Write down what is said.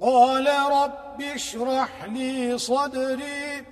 قال رب اشرح لي صدري